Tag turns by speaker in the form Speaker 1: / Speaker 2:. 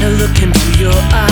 Speaker 1: gotta look into your eyes.